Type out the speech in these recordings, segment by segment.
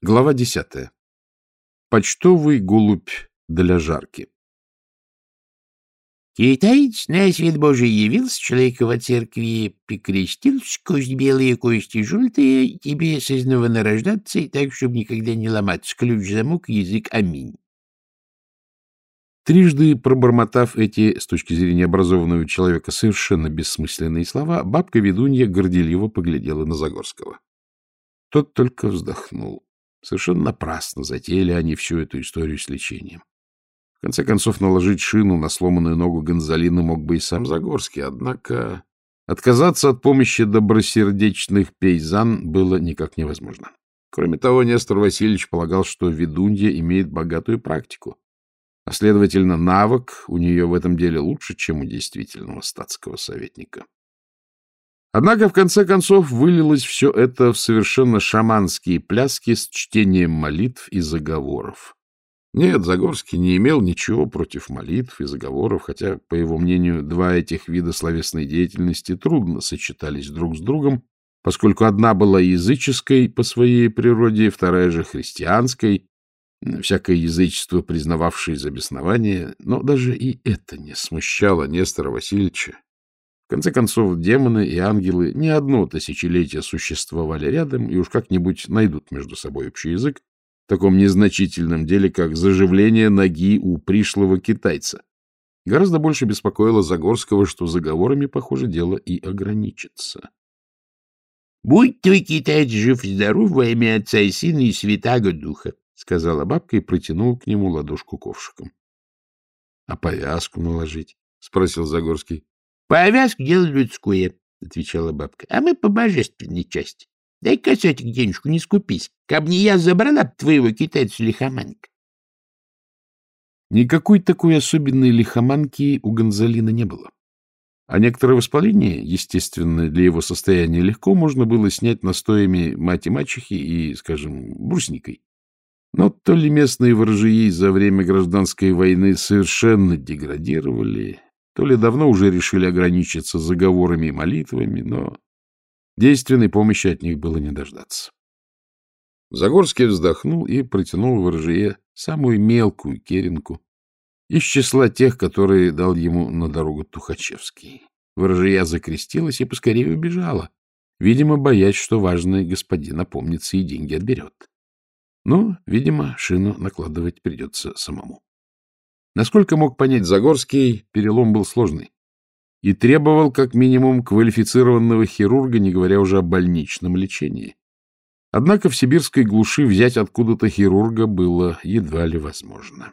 Глава десятая. Почтовый голубь для жарки. Китаец на свет Божий явился человеку во церкви, прикрестился, кость белые, кости желтые, тебе сознованно рождаться, так, чтобы никогда не ломаться. Ключ, замок, язык, аминь. Трижды пробормотав эти, с точки зрения образованного человека, совершенно бессмысленные слова, бабка-ведунья горделиво поглядела на Загорского. Тот только вздохнул. Совершенно напрасно затеяли они всю эту историю с лечением. В конце концов, наложить шину на сломанную ногу Гонзалина мог бы и сам Загорский, однако отказаться от помощи добросердечных пейзан было никак невозможно. Кроме того, Нестор Васильевич полагал, что ведунья имеет богатую практику, а, следовательно, навык у нее в этом деле лучше, чем у действительного статского советника. Однако, в конце концов, вылилось все это в совершенно шаманские пляски с чтением молитв и заговоров. Нет, Загорский не имел ничего против молитв и заговоров, хотя, по его мнению, два этих вида словесной деятельности трудно сочетались друг с другом, поскольку одна была языческой по своей природе, вторая же христианской, всякое язычество признававшее за беснование, но даже и это не смущало Нестора Васильевича. В конце концов, демоны и ангелы не одно тысячелетие существовали рядом и уж как-нибудь найдут между собой общий язык, в таком незначительном деле, как заживление ноги у пришлого китайца. Гораздо больше беспокоило Загорского, что заговорами, похоже, дело и ограничится. — Будь твой китаец жив-здоров во имя Отца и Сына и Святаго Духа, — сказала бабка и протянула к нему ладошку ковшиком. — А повязку наложить? — спросил Загорский. — Повязку дело людское, — отвечала бабка, — а мы по божественной части. Дай косятик денежку, не скупись. Каб не я забрала б твоего китайца лихоманка. Никакой такой особенной лихоманки у Гонзалина не было. А некоторое воспаление, естественно, для его состояния легко можно было снять настоями мать-мачехи и, скажем, брусникой. Но то ли местные ворожьи за время гражданской войны совершенно деградировали, то ли давно уже решили ограничиться заговорами и молитвами, но Действенной помощи от них было не дождаться. Загорский вздохнул и протянул ворожье самую мелкую керенку из числа тех, которые дал ему на дорогу Тухачевский. Ворожья закрестилась и поскорее убежала, видимо, боясь, что важный господин опомнится и деньги отберет. Но, видимо, шину накладывать придется самому. Насколько мог понять Загорский, перелом был сложный и требовал как минимум квалифицированного хирурга, не говоря уже о больничном лечении. Однако в сибирской глуши взять откуда-то хирурга было едва ли возможно.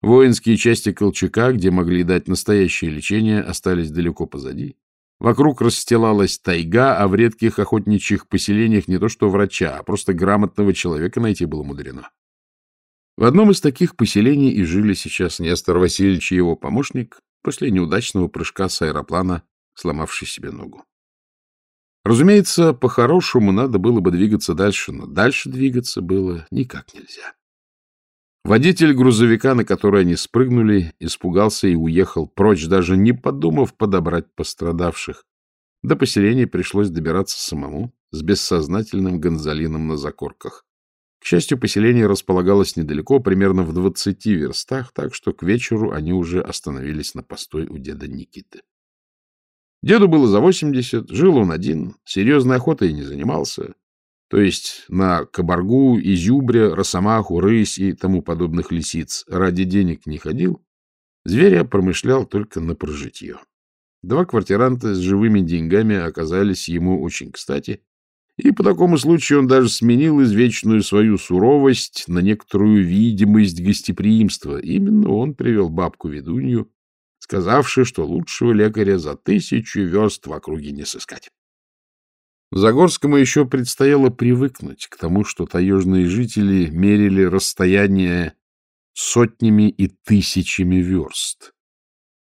Воинские части Колчака, где могли дать настоящее лечение, остались далеко позади. Вокруг расстилалась тайга, а в редких охотничьих поселениях не то что врача, а просто грамотного человека найти было мудрено. В одном из таких поселений и жили сейчас Нестор Васильевич и его помощник, после неудачного прыжка с аэроплана, сломавший себе ногу. Разумеется, по-хорошему надо было бы двигаться дальше, но дальше двигаться было никак нельзя. Водитель грузовика, на который они спрыгнули, испугался и уехал прочь, даже не подумав подобрать пострадавших. До поселения пришлось добираться самому, с бессознательным гонзолином на закорках. К счастью, поселение располагалось недалеко, примерно в двадцати верстах, так что к вечеру они уже остановились на постой у деда Никиты. Деду было за восемьдесят, жил он один, серьезной охотой не занимался, то есть на кабаргу, изюбря, росомаху, рысь и тому подобных лисиц ради денег не ходил, зверя промышлял только на прожитье. Два квартиранта с живыми деньгами оказались ему очень кстати, и по такому случаю он даже сменил извечную свою суровость на некоторую видимость гостеприимства. Именно он привел бабку-ведунью, сказавши, что лучшего лекаря за тысячу верст в округе не сыскать. Загорскому еще предстояло привыкнуть к тому, что таежные жители мерили расстояние сотнями и тысячами верст.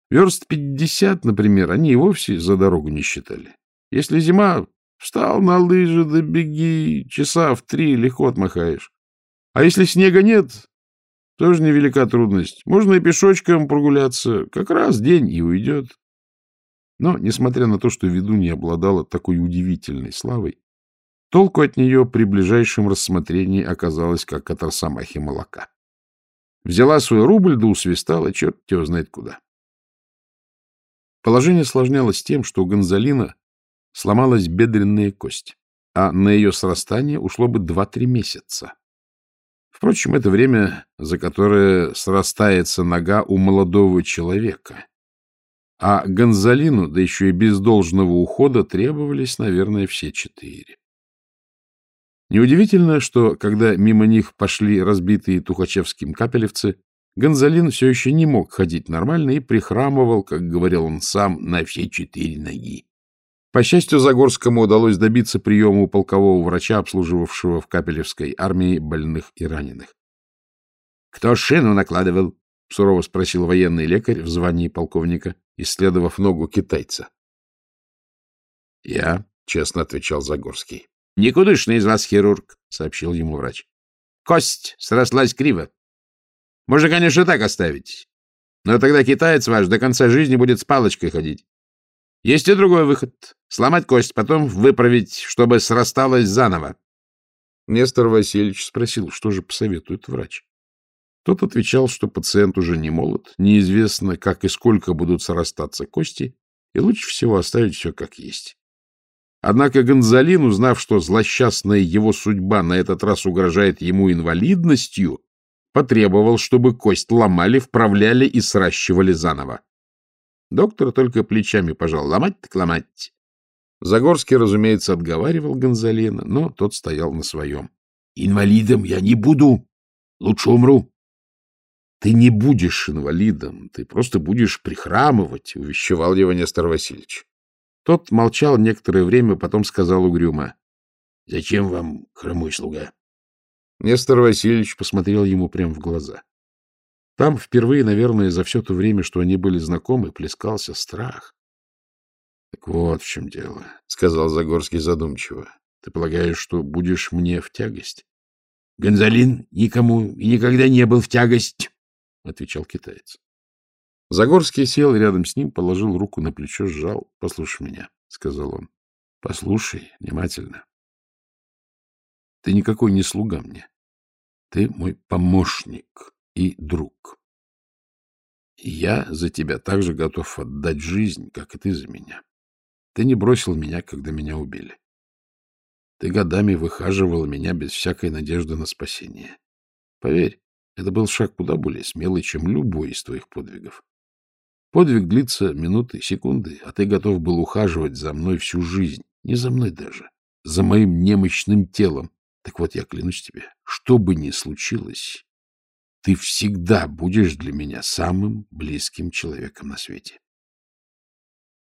Верст пятьдесят, например, они и вовсе за дорогу не считали. Если зима, Встал на лыжи, да беги, часа в три легко отмахаешь. А если снега нет, тоже невелика трудность. Можно и пешочком прогуляться, как раз день и уйдет. Но, несмотря на то, что ведунья обладала такой удивительной славой, Толку от нее при ближайшем рассмотрении оказалось, как от росомахи молока. Взяла свой рубль да усвистала, черт его знает куда. Положение осложнялось тем, что Гонзалина сломалась бедренная кость, а на ее срастание ушло бы 2-3 месяца. Впрочем, это время, за которое срастается нога у молодого человека. А Гонзалину, да еще и без должного ухода, требовались, наверное, все четыре. Неудивительно, что, когда мимо них пошли разбитые тухачевским капелевцы, Гонзалин все еще не мог ходить нормально и прихрамывал, как говорил он сам, на все четыре ноги. По счастью, Загорскому удалось добиться приема у полкового врача, обслуживавшего в Капелевской армии больных и раненых. — Кто шину накладывал? — сурово спросил военный лекарь в звании полковника, исследовав ногу китайца. — Я, — честно отвечал Загорский. — Никудышный из вас хирург, — сообщил ему врач. — Кость срослась криво. Можно, конечно, так оставить. Но тогда китаец ваш до конца жизни будет с палочкой ходить. Есть и другой выход — сломать кость, потом выправить, чтобы срасталась заново. Нестор Васильевич спросил, что же посоветует врач. Тот отвечал, что пациент уже не молод, неизвестно, как и сколько будут срастаться кости, и лучше всего оставить все как есть. Однако Гонзалин, узнав, что злосчастная его судьба на этот раз угрожает ему инвалидностью, потребовал, чтобы кость ломали, вправляли и сращивали заново. Доктор только плечами пожал. Ломать так ломать. Загорский, разумеется, отговаривал Гонзалина, но тот стоял на своем. — Инвалидом я не буду. Лучше умру. — Ты не будешь инвалидом, ты просто будешь прихрамывать, — увещевал его Нестор Васильевич. Тот молчал некоторое время, потом сказал угрюмо. — Зачем вам хромой слуга? Нестор Васильевич посмотрел ему прямо в глаза. Там впервые, наверное, за все то время, что они были знакомы, плескался страх. — Так вот в чем дело, — сказал Загорский задумчиво. — Ты полагаешь, что будешь мне в тягость? — Гонзалин никому и никогда не был в тягость, — отвечал китаец. Загорский сел рядом с ним, положил руку на плечо, сжал. — Послушай меня, — сказал он. — Послушай внимательно. Ты никакой не слуга мне. Ты мой помощник и друг. Я за тебя также готов отдать жизнь, как и ты за меня. Ты не бросил меня, когда меня убили. Ты годами выхаживал меня без всякой надежды на спасение. Поверь, это был шаг куда более смелый, чем любой из твоих подвигов. Подвиг длится минуты, секунды, а ты готов был ухаживать за мной всю жизнь. Не за мной даже, за моим немощным телом. Так вот, я клянусь тебе, что бы ни случилось, ты всегда будешь для меня самым близким человеком на свете.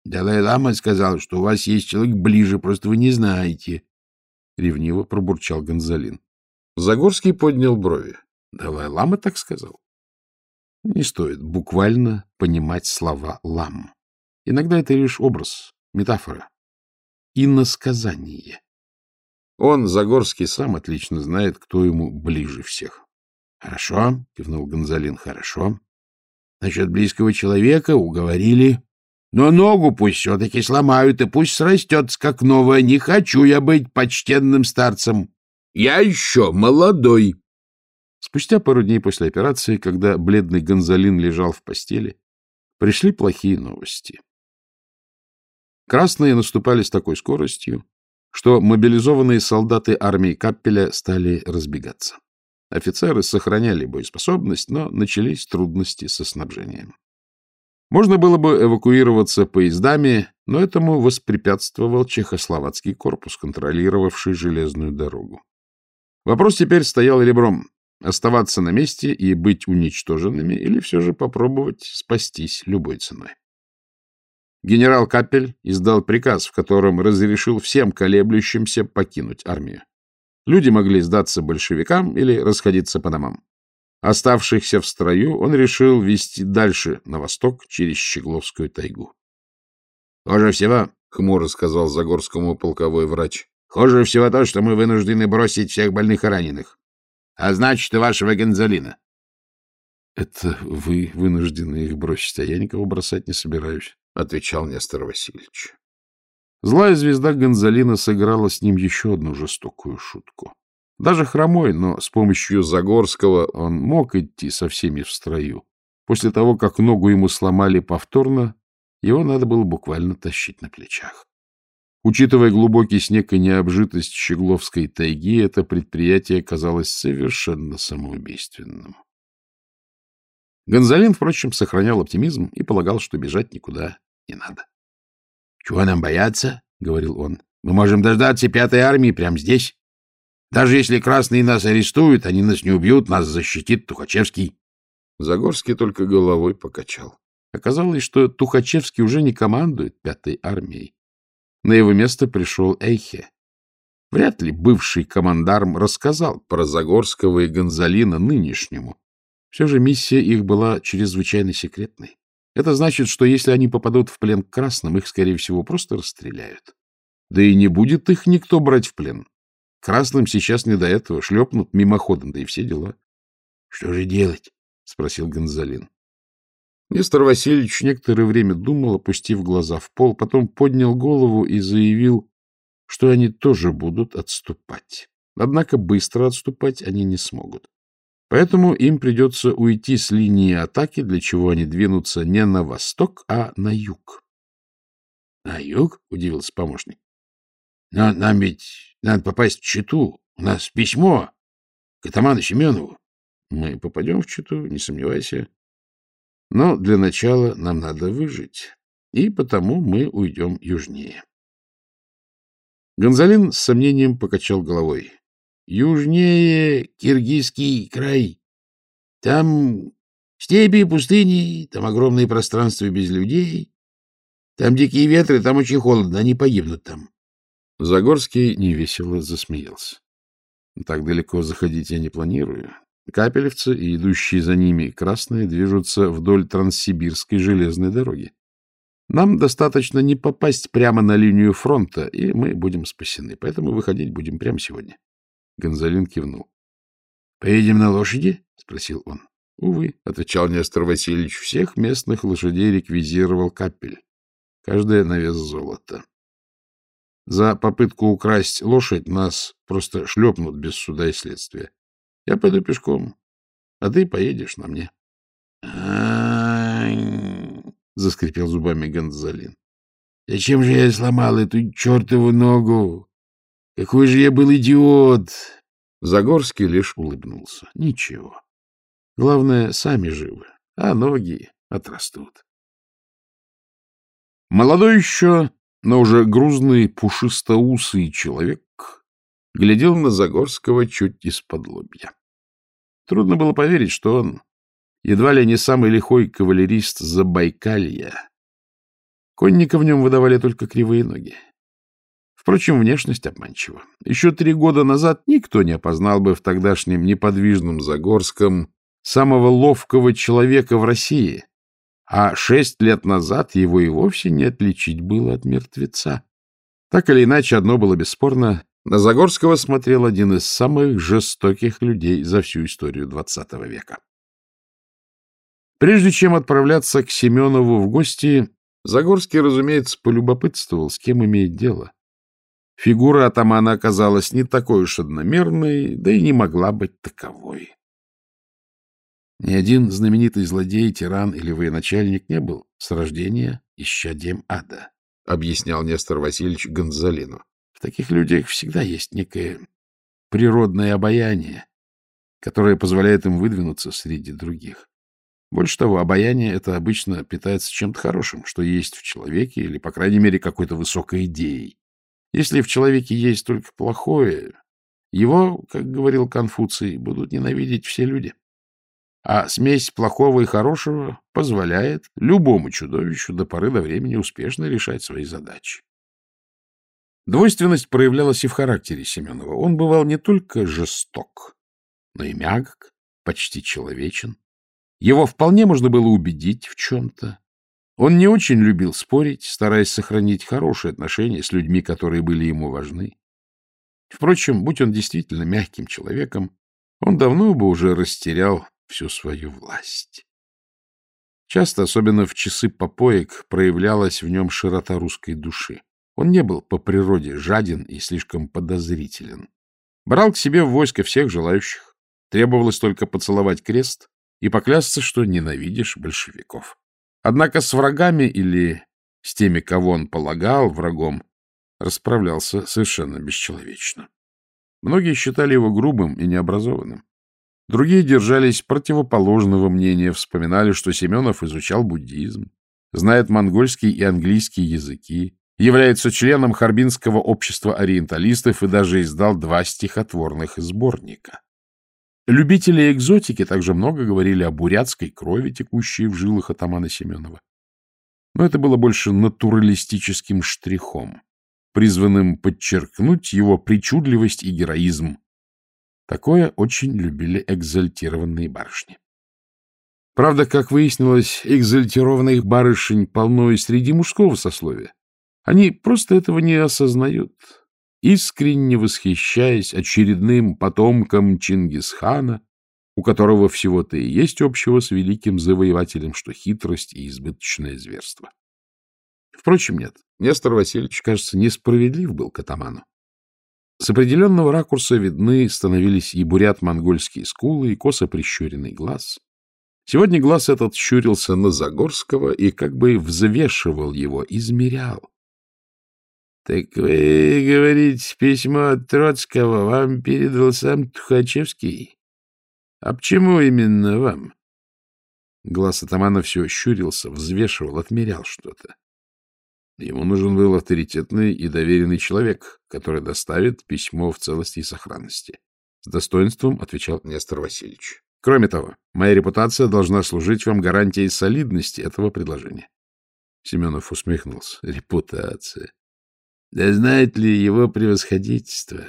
Далай-лама сказал, что у вас есть человек ближе, просто вы не знаете. Ревниво пробурчал Гонзалин. Загорский поднял брови. Далай-лама так сказал. Не стоит буквально понимать слова «лам». Иногда это лишь образ, метафора, иносказание. Он, Загорский, сам отлично знает, кто ему ближе всех. — Хорошо, — кивнул Гонзалин, — хорошо. Насчет близкого человека уговорили. Но ногу пусть все-таки сломают, и пусть срастется как новая. Не хочу я быть почтенным старцем. Я еще молодой. Спустя пару дней после операции, когда бледный Гонзалин лежал в постели, пришли плохие новости. Красные наступали с такой скоростью, что мобилизованные солдаты армии Каппеля стали разбегаться. Офицеры сохраняли боеспособность, но начались трудности со снабжением. Можно было бы эвакуироваться поездами, но этому воспрепятствовал чехословацкий корпус, контролировавший железную дорогу. Вопрос теперь стоял ребром — оставаться на месте и быть уничтоженными или все же попробовать спастись любой ценой. Генерал Капель издал приказ, в котором разрешил всем колеблющимся покинуть армию. Люди могли сдаться большевикам или расходиться по домам. Оставшихся в строю он решил вести дальше, на восток, через Щегловскую тайгу. — Хуже всего, — хмуро сказал Загорскому полковой врач, — хуже всего то, что мы вынуждены бросить всех больных и раненых. А значит, и вашего Гонзалина. — Это вы вынуждены их бросить, а я никого бросать не собираюсь, — отвечал Нестор Васильевич. Злая звезда Гонзалина сыграла с ним еще одну жестокую шутку. Даже хромой, но с помощью Загорского он мог идти со всеми в строю. После того, как ногу ему сломали повторно, его надо было буквально тащить на плечах. Учитывая глубокий снег и необжитость Щегловской тайги, это предприятие казалось совершенно самоубийственным. Гонзалин, впрочем, сохранял оптимизм и полагал, что бежать никуда не надо. — Чего нам бояться? — говорил он. — Мы можем дождаться пятой армии прямо здесь. Даже если красные нас арестуют, они нас не убьют, нас защитит Тухачевский. Загорский только головой покачал. Оказалось, что Тухачевский уже не командует пятой армией. На его место пришел Эйхе. Вряд ли бывший командарм рассказал про Загорского и Гонзалина нынешнему. Все же миссия их была чрезвычайно секретной. Это значит, что если они попадут в плен к красным, их, скорее всего, просто расстреляют. Да и не будет их никто брать в плен. Красным сейчас не до этого, шлепнут мимоходом, да и все дела. — Что же делать? — спросил Гонзалин. Нестор Васильевич некоторое время думал, опустив глаза в пол, потом поднял голову и заявил, что они тоже будут отступать. Однако быстро отступать они не смогут. Поэтому им придется уйти с линии атаки, для чего они двинутся не на восток, а на юг. — На юг? — удивился помощник. — Но нам ведь надо попасть в Читу. У нас письмо к атаману Семенову. Мы попадем в Читу, не сомневайся. Но для начала нам надо выжить, и потому мы уйдем южнее. Гонзалин с сомнением покачал головой. — Южнее Киргизский край. Там степи пустыни, там огромные пространства без людей. Там дикие ветры, там очень холодно, они погибнут там. Загорский невесело засмеялся. — Так далеко заходить я не планирую. Капелевцы и идущие за ними красные движутся вдоль Транссибирской железной дороги. Нам достаточно не попасть прямо на линию фронта, и мы будем спасены. Поэтому выходить будем прямо сегодня. Гонзалин кивнул. — Поедем на лошади? — спросил он. — Увы, — отвечал Нестор Васильевич, — всех местных лошадей реквизировал капель. Каждая на вес золота. За попытку украсть лошадь нас просто шлепнут без суда и следствия. Я пойду пешком, а ты поедешь на мне. — заскрипел зубами Гонзалин. — Зачем же я сломал эту чертову ногу? Какой же я был идиот! Загорский лишь улыбнулся. Ничего. Главное, сами живы, а ноги отрастут. Молодой еще, но уже грузный, пушистоусый человек глядел на Загорского чуть из-под лобья. Трудно было поверить, что он едва ли не самый лихой кавалерист Забайкалья. Конника в нем выдавали только кривые ноги. Впрочем, внешность обманчива. Еще три года назад никто не опознал бы в тогдашнем неподвижном Загорском самого ловкого человека в России, а шесть лет назад его и вовсе не отличить было от мертвеца. Так или иначе, одно было бесспорно на Загорского смотрел один из самых жестоких людей за всю историю XX века. Прежде чем отправляться к Семенову в гости, Загорский, разумеется, полюбопытствовал, с кем имеет дело. Фигура атамана оказалась не такой уж одномерной, да и не могла быть таковой. Ни один знаменитый злодей, тиран или военачальник не был с рождения исчадием ада, — объяснял Нестор Васильевич Гонзалину таких людях всегда есть некое природное обаяние, которое позволяет им выдвинуться среди других. Больше того, обаяние это обычно питается чем-то хорошим, что есть в человеке, или, по крайней мере, какой-то высокой идеей. Если в человеке есть только плохое, его, как говорил Конфуций, будут ненавидеть все люди. А смесь плохого и хорошего позволяет любому чудовищу до поры до времени успешно решать свои задачи. Двойственность проявлялась и в характере Семенова. Он бывал не только жесток, но и мягок, почти человечен. Его вполне можно было убедить в чем-то. Он не очень любил спорить, стараясь сохранить хорошие отношения с людьми, которые были ему важны. Впрочем, будь он действительно мягким человеком, он давно бы уже растерял всю свою власть. Часто, особенно в часы попоек, проявлялась в нем широта русской души. Он не был по природе жаден и слишком подозрителен. Брал к себе в войско всех желающих. Требовалось только поцеловать крест и поклясться, что ненавидишь большевиков. Однако с врагами или с теми, кого он полагал врагом, расправлялся совершенно бесчеловечно. Многие считали его грубым и необразованным. Другие держались противоположного мнения, вспоминали, что Семенов изучал буддизм, знает монгольский и английский языки, является членом Харбинского общества ориенталистов и даже издал два стихотворных сборника. Любители экзотики также много говорили о бурятской крови, текущей в жилах атамана Семенова. Но это было больше натуралистическим штрихом, призванным подчеркнуть его причудливость и героизм, Такое очень любили экзальтированные барышни. Правда, как выяснилось, экзальтированных барышень полно и среди мужского сословия. Они просто этого не осознают, искренне восхищаясь очередным потомком Чингисхана, у которого всего-то и есть общего с великим завоевателем, что хитрость и избыточное зверство. Впрочем, нет, Нестор Васильевич, кажется, несправедлив был к атаману. С определенного ракурса видны становились и бурят-монгольские скулы, и косо прищуренный глаз. Сегодня глаз этот щурился на Загорского и как бы взвешивал его, измерял. — Так вы, говорите, письмо от Троцкого вам передал сам Тухачевский? А почему именно вам? Глаз атамана все щурился, взвешивал, отмерял что-то. Ему нужен был авторитетный и доверенный человек, который доставит письмо в целости и сохранности. С достоинством отвечал Нестор Васильевич. Кроме того, моя репутация должна служить вам гарантией солидности этого предложения. Семенов усмехнулся. Репутация. Да знает ли его превосходительство,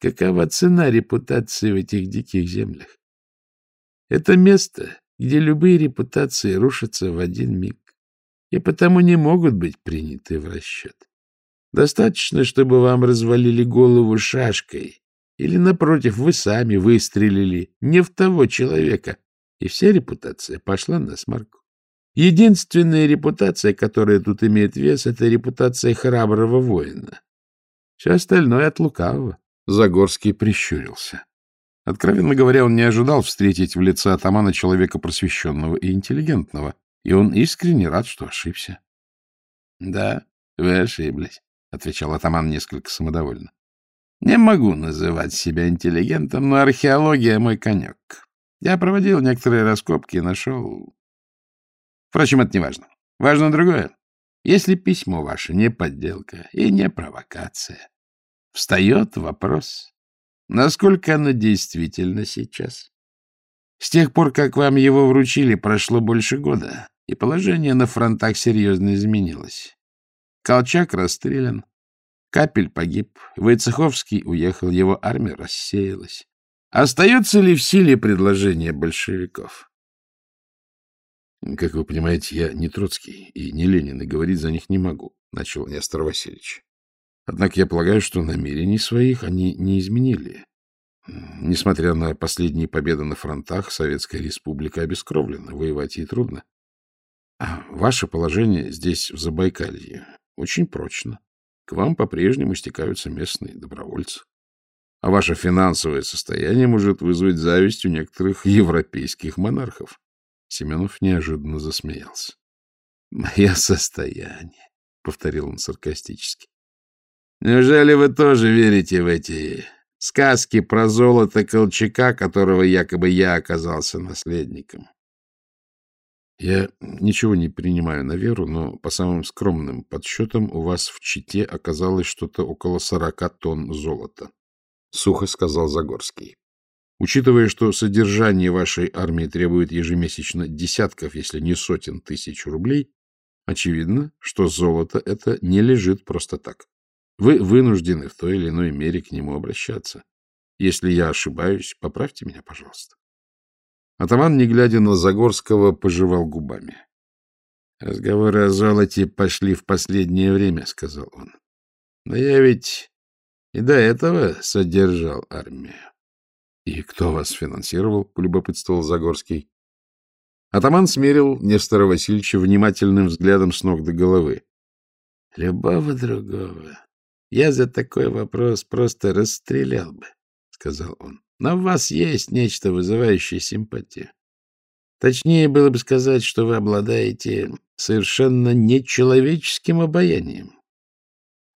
какова цена репутации в этих диких землях? Это место, где любые репутации рушатся в один миг и потому не могут быть приняты в расчет. Достаточно, чтобы вам развалили голову шашкой, или, напротив, вы сами выстрелили не в того человека, и вся репутация пошла на смарку. Единственная репутация, которая тут имеет вес, это репутация храброго воина. Все остальное от лукавого. Загорский прищурился. Откровенно говоря, он не ожидал встретить в лице атамана человека просвещенного и интеллигентного, и он искренне рад, что ошибся. — Да, вы ошиблись, — отвечал атаман несколько самодовольно. — Не могу называть себя интеллигентом, но археология — мой конек. Я проводил некоторые раскопки и нашел... Впрочем, это не важно. Важно другое. Если письмо ваше не подделка и не провокация, встает вопрос, насколько оно действительно сейчас. С тех пор, как вам его вручили, прошло больше года и положение на фронтах серьезно изменилось. Колчак расстрелян, Капель погиб, Войцеховский уехал, его армия рассеялась. Остается ли в силе предложение большевиков? Как вы понимаете, я не Троцкий и не Ленин, и говорить за них не могу, — начал Нестор Васильевич. Однако я полагаю, что намерений своих они не изменили. Несмотря на последние победы на фронтах, Советская Республика обескровлена, воевать ей трудно. А ваше положение здесь, в Забайкалье, очень прочно. К вам по-прежнему стекаются местные добровольцы. А ваше финансовое состояние может вызвать зависть у некоторых европейских монархов. Семенов неожиданно засмеялся. — Мое состояние, — повторил он саркастически. — Неужели вы тоже верите в эти сказки про золото Колчака, которого якобы я оказался наследником? Я ничего не принимаю на веру, но по самым скромным подсчетам у вас в Чите оказалось что-то около сорока тонн золота, — сухо сказал Загорский. Учитывая, что содержание вашей армии требует ежемесячно десятков, если не сотен тысяч рублей, очевидно, что золото это не лежит просто так. Вы вынуждены в той или иной мере к нему обращаться. Если я ошибаюсь, поправьте меня, пожалуйста. Атаман, не глядя на Загорского, пожевал губами. — Разговоры о золоте пошли в последнее время, — сказал он. — Но я ведь и до этого содержал армию. — И кто вас финансировал? — полюбопытствовал Загорский. Атаман смерил Нестора Васильевича внимательным взглядом с ног до головы. — Любого другого. Я за такой вопрос просто расстрелял бы, — сказал он. — Но в вас есть нечто, вызывающее симпатию. Точнее было бы сказать, что вы обладаете совершенно нечеловеческим обаянием.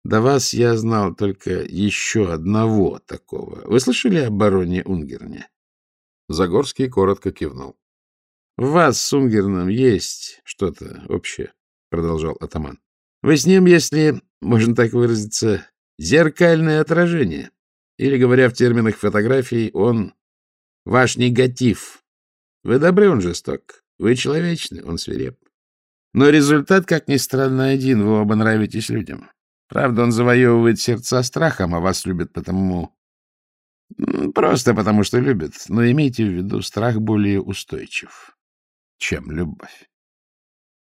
До вас я знал только еще одного такого. Вы слышали о бароне Унгерне? Загорский коротко кивнул. — В вас с Унгерном есть что-то общее, — продолжал атаман. — Вы с ним, если можно так выразиться, зеркальное отражение. Или, говоря в терминах фотографий, он ваш негатив. Вы добры, он жесток. Вы человечны, он свиреп. Но результат, как ни странно, один. Вы оба нравитесь людям. Правда, он завоевывает сердца страхом, а вас любит потому... Просто потому, что любит. Но имейте в виду, страх более устойчив чем любовь.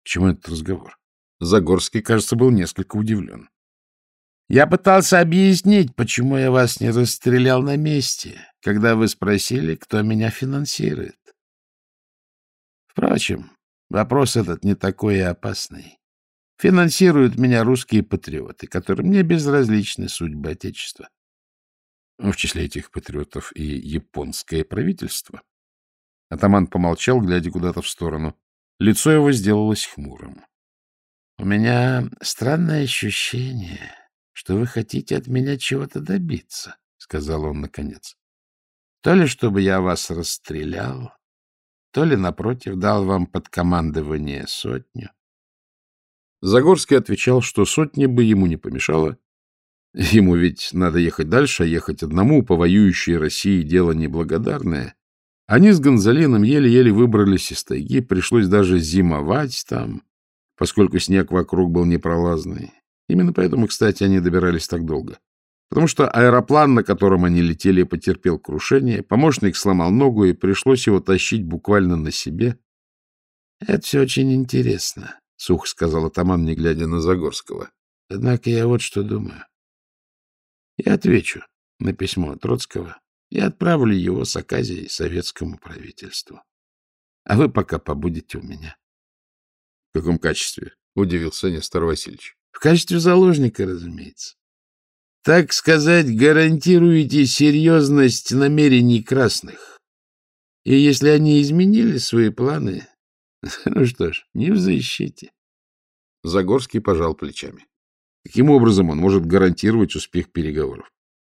К чему этот разговор? Загорский, кажется, был несколько удивлен. Я пытался объяснить, почему я вас не расстрелял на месте, когда вы спросили, кто меня финансирует. Впрочем, вопрос этот не такой и опасный. Финансируют меня русские патриоты, которым не безразличны судьбы Отечества. В числе этих патриотов и японское правительство. Атаман помолчал, глядя куда-то в сторону. Лицо его сделалось хмурым. — У меня странное ощущение, что вы хотите от меня чего-то добиться, — сказал он наконец. — То ли чтобы я вас расстрелял, то ли, напротив, дал вам под командование сотню. Загорский отвечал, что сотня бы ему не помешала. Ему ведь надо ехать дальше, а ехать одному по воюющей России дело неблагодарное. Они с Гонзалином еле-еле выбрались из тайги, пришлось даже зимовать там, поскольку снег вокруг был непролазный. Именно поэтому, кстати, они добирались так долго. Потому что аэроплан, на котором они летели, потерпел крушение, помощник сломал ногу, и пришлось его тащить буквально на себе. — Это все очень интересно, — сухо сказал атаман, не глядя на Загорского. — Однако я вот что думаю. Я отвечу на письмо Троцкого и отправлю его с Аказией советскому правительству. А вы пока побудете у меня. — В каком качестве? — удивился Нестор Васильевич. — В качестве заложника, разумеется. Так сказать, гарантируете серьезность намерений красных. И если они изменили свои планы, ну что ж, не взыщите. Загорский пожал плечами. Каким образом он может гарантировать успех переговоров?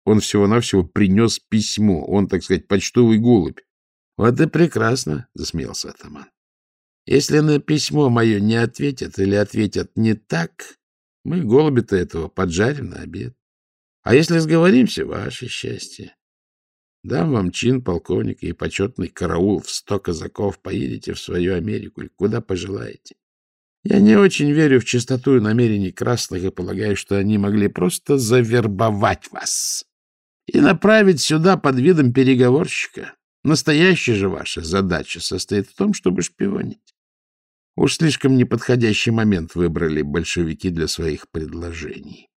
Он всего-навсего принес письмо. Он, так сказать, почтовый голубь. — Вот и прекрасно, — засмеялся атаман. — Если на письмо мое не ответят или ответят не так, мы голуби-то этого поджарим на обед. А если сговоримся, ваше счастье. Дам вам чин полковника и почетный караул в сто казаков, поедете в свою Америку или куда пожелаете. Я не очень верю в чистоту и намерений красных и полагаю, что они могли просто завербовать вас и направить сюда под видом переговорщика. Настоящая же ваша задача состоит в том, чтобы шпионить. Уж слишком неподходящий момент выбрали большевики для своих предложений.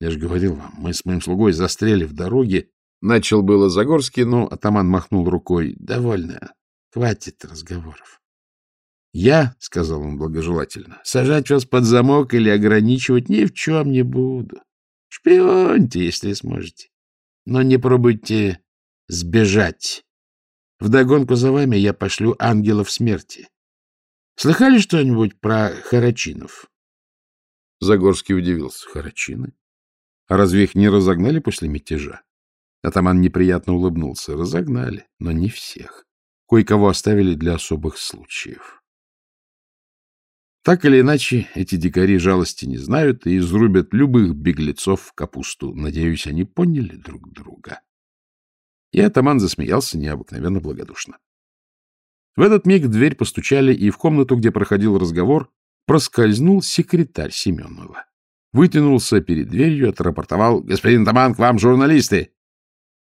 Я же говорил вам, мы с моим слугой застряли в дороге. Начал было Загорский, но атаман махнул рукой. Довольно. Хватит разговоров. Я, — сказал он благожелательно, — сажать вас под замок или ограничивать ни в чем не буду. Шпионьте, если сможете но не пробуйте сбежать. Вдогонку за вами я пошлю ангелов смерти. Слыхали что-нибудь про Харачинов? Загорский удивился. Харачины? А разве их не разогнали после мятежа? Атаман неприятно улыбнулся. Разогнали, но не всех. Кое-кого оставили для особых случаев. Так или иначе, эти дикари жалости не знают и изрубят любых беглецов в капусту. Надеюсь, они поняли друг друга. И атаман засмеялся необыкновенно благодушно. В этот миг в дверь постучали, и в комнату, где проходил разговор, проскользнул секретарь Семенова. Вытянулся перед дверью, отрапортовал. — Господин атаман, к вам журналисты! —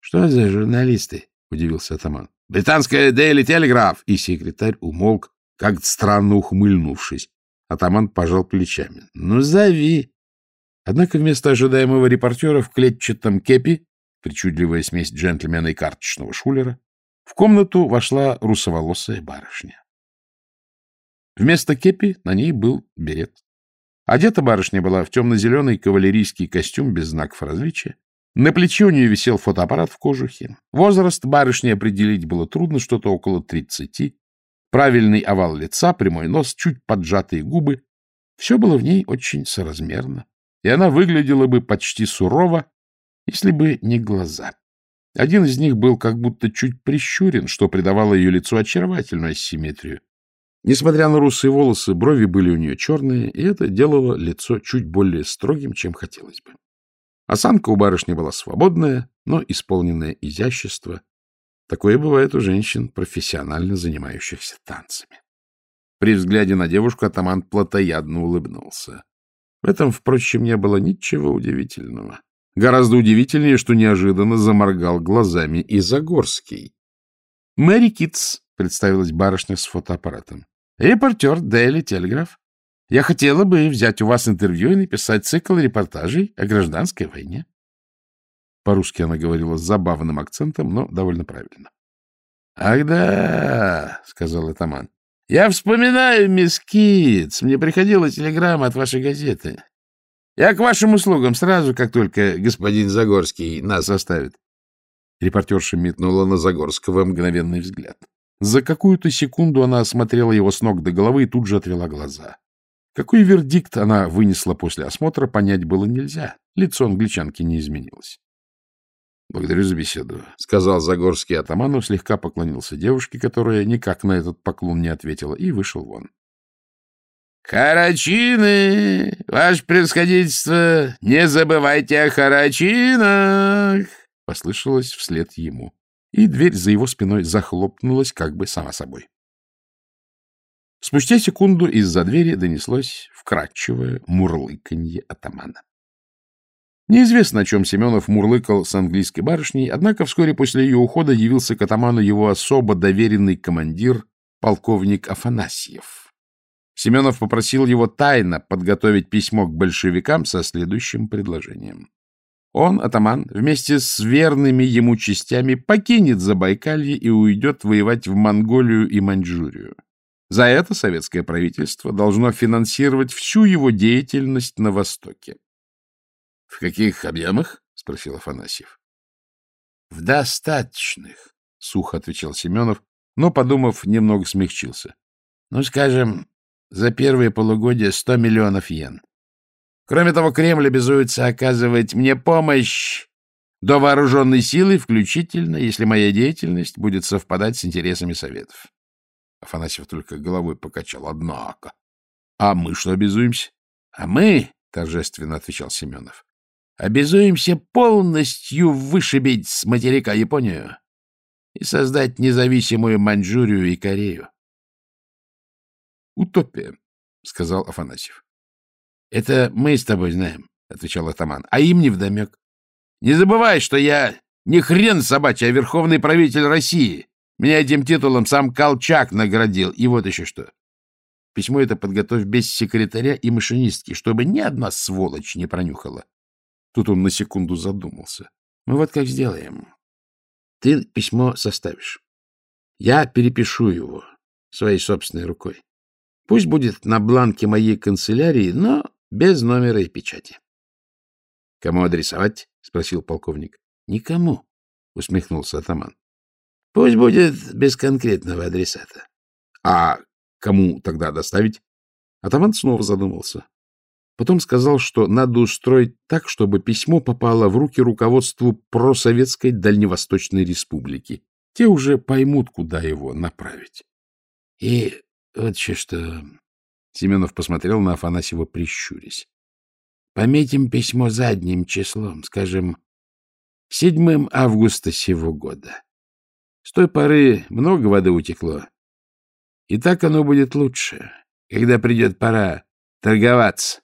Что за журналисты? — удивился атаман. — Британская Дейли Телеграф! И секретарь умолк, как странно ухмыльнувшись. Атаман пожал плечами. — Ну, зови. Однако вместо ожидаемого репортера в клетчатом кепи, причудливая смесь джентльмена и карточного шулера, в комнату вошла русоволосая барышня. Вместо кепи на ней был берет. Одета барышня была в темно-зеленый кавалерийский костюм без знаков различия. На плече у нее висел фотоаппарат в кожухе. Возраст барышни определить было трудно, что-то около тридцати. Правильный овал лица, прямой нос, чуть поджатые губы. Все было в ней очень соразмерно, и она выглядела бы почти сурово, если бы не глаза. Один из них был как будто чуть прищурен, что придавало ее лицу очаровательную асимметрию. Несмотря на русые волосы, брови были у нее черные, и это делало лицо чуть более строгим, чем хотелось бы. Осанка у барышни была свободная, но исполненная изящества. Такое бывает у женщин, профессионально занимающихся танцами. При взгляде на девушку атаман плотоядно улыбнулся. В этом, впрочем, не было ничего удивительного. Гораздо удивительнее, что неожиданно заморгал глазами и Загорский. — Мэри Китс, — представилась барышня с фотоаппаратом. — Репортер Дейли Телеграф. Я хотела бы взять у вас интервью и написать цикл репортажей о гражданской войне. По-русски она говорила с забавным акцентом, но довольно правильно. — Ах да, — сказал Атаман. — Я вспоминаю, мисс Китс, мне приходила телеграмма от вашей газеты. Я к вашим услугам сразу, как только господин Загорский нас оставит. Репортерша метнула на Загорского мгновенный взгляд. За какую-то секунду она осмотрела его с ног до головы и тут же отвела глаза. Какой вердикт она вынесла после осмотра, понять было нельзя. Лицо англичанки не изменилось. — Благодарю за беседу, — сказал Загорский атаману, слегка поклонился девушке, которая никак на этот поклон не ответила, и вышел вон. — Харачины! Ваше превосходительство! Не забывайте о харачинах! — послышалось вслед ему и дверь за его спиной захлопнулась как бы сама собой. Спустя секунду из-за двери донеслось вкрадчивое мурлыканье атамана. Неизвестно, о чем Семенов мурлыкал с английской барышней, однако вскоре после ее ухода явился к атаману его особо доверенный командир, полковник Афанасьев. Семенов попросил его тайно подготовить письмо к большевикам со следующим предложением. Он, атаман, вместе с верными ему частями покинет Забайкалье и уйдет воевать в Монголию и Маньчжурию. За это советское правительство должно финансировать всю его деятельность на Востоке. — В каких объемах? — спросил Афанасьев. — В достаточных, — сухо отвечал Семенов, но, подумав, немного смягчился. — Ну, скажем, за первые полугодие сто миллионов йен. Кроме того, Кремль обязуется оказывать мне помощь до вооруженной силы, включительно, если моя деятельность будет совпадать с интересами Советов. Афанасьев только головой покачал. Однако. — А мы что обязуемся? — А мы, — торжественно отвечал Семенов, — обязуемся полностью вышибить с материка Японию и создать независимую Маньчжурию и Корею. — Утопия, — сказал Афанасьев. — Это мы с тобой знаем, — отвечал атаман, — а им не вдомек. Не забывай, что я не хрен собачий, а верховный правитель России. Меня этим титулом сам Колчак наградил. И вот еще что. Письмо это подготовь без секретаря и машинистки, чтобы ни одна сволочь не пронюхала. Тут он на секунду задумался. Мы вот как сделаем. Ты письмо составишь. Я перепишу его своей собственной рукой. Пусть будет на бланке моей канцелярии, но без номера и печати. — Кому адресовать? — спросил полковник. — Никому, — усмехнулся атаман. — Пусть будет без конкретного адресата. — А кому тогда доставить? Атаман снова задумался. Потом сказал, что надо устроить так, чтобы письмо попало в руки руководству просоветской Дальневосточной Республики. Те уже поймут, куда его направить. — И вот еще что... Семенов посмотрел на Афанасьева, прищурясь. Пометим письмо задним числом, скажем, 7 августа сего года. С той поры много воды утекло. И так оно будет лучше, когда придет пора торговаться.